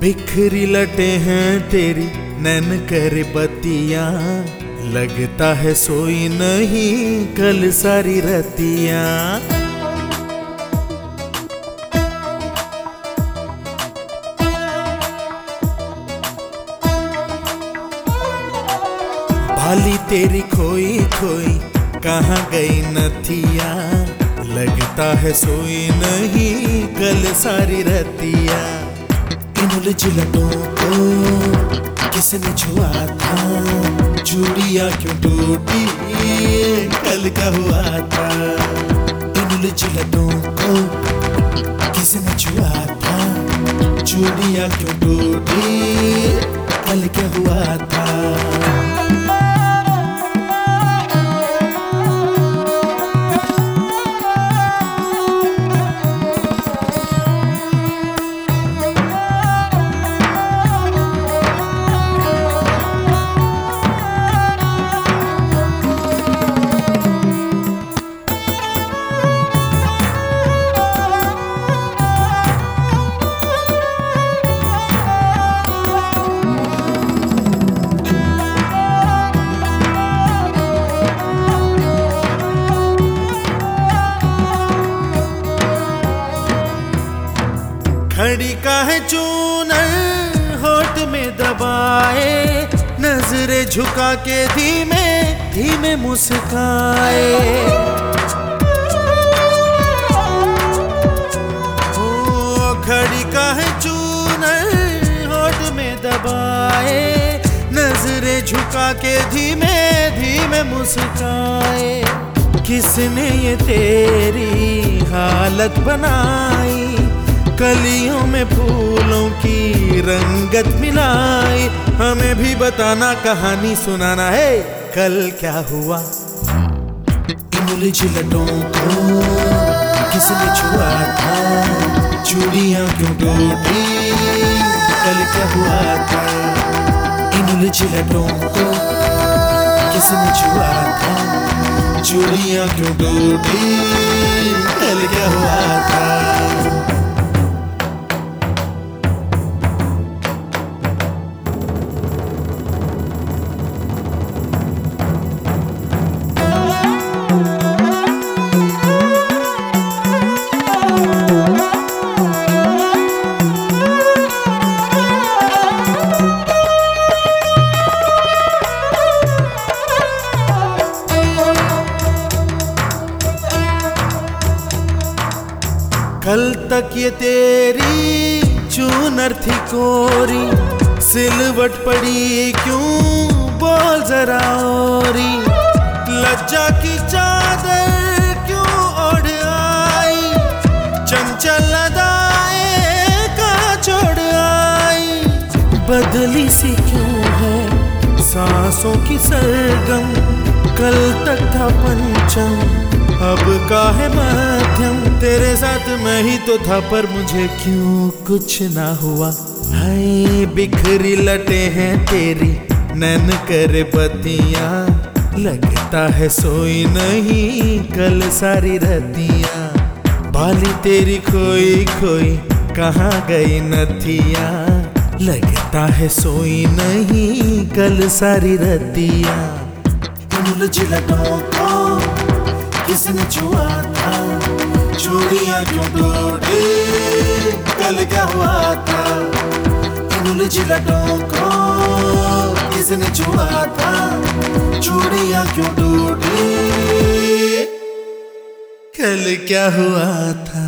बिखरी लटे हैं तेरी नैन कर बतिया। लगता है सोई नहीं कल सारी रतिया। भाली तेरी खोई खोई कहाँ गई नथिया? लगता है सोई नहीं, कल सारी रतिया। इन उलझलटों को किसने छुआ था? चूड़िया क्यों टूटी? कल का हुआ था। इन उलझलटों को किसने छुआ था? चूड़िया क्यों टूटी? कल क्या हुआ था। खड़ी का है चूनर होठ में दबाए, नजरे झुका के धीमे धीमे मुस्काए। खड़ी का है चूनर होठ में दबाए, नजरे झुका के धीमे धीमे मुस्काए। किसने ये तेरी हालत बनाई? कलियों में फूलों की रंगत मिलाई। हमें भी बताना कहानी सुनाना है। कल क्या हुआ? इन उलझलटों को किसने छुआ था। चूड़ियाँ क्यों टूटी? कल क्या हुआ था? इन उलझलटों को किसने छुआ था। चूड़ियाँ क्यों टूटी? कल क्या हुआ था? कल तक ये तेरी चूनर थी कोरी। सिलवट पड़ी क्यों? बोल जरा ओरी। लज्जा की चादर क्यों ओढ़ आई? चंचल अदाए का छोड़ आई। बदली सी क्यों है? सांसों की सरगम कल तक था पंचम। अब का है मध्यम? तेरे साथ मैं ही तो था, पर मुझे क्यों कुछ ना हुआ? हाय, बिखरी लटे हैं तेरी, नैन कर बतिया। लगता है सोई नहीं, कल सारी रतिया। बाली तेरी खोई खोई, कहाँ गई नथिया? लगता है सोई नहीं, कल सारी रतिया। किसने छुआ था, चूड़िया क्यों तोड़े? कल क्या हुआ था? उलझी लटों को किसने छुआ था, चूड़िया क्यों तोड़े? कल क्या हुआ था?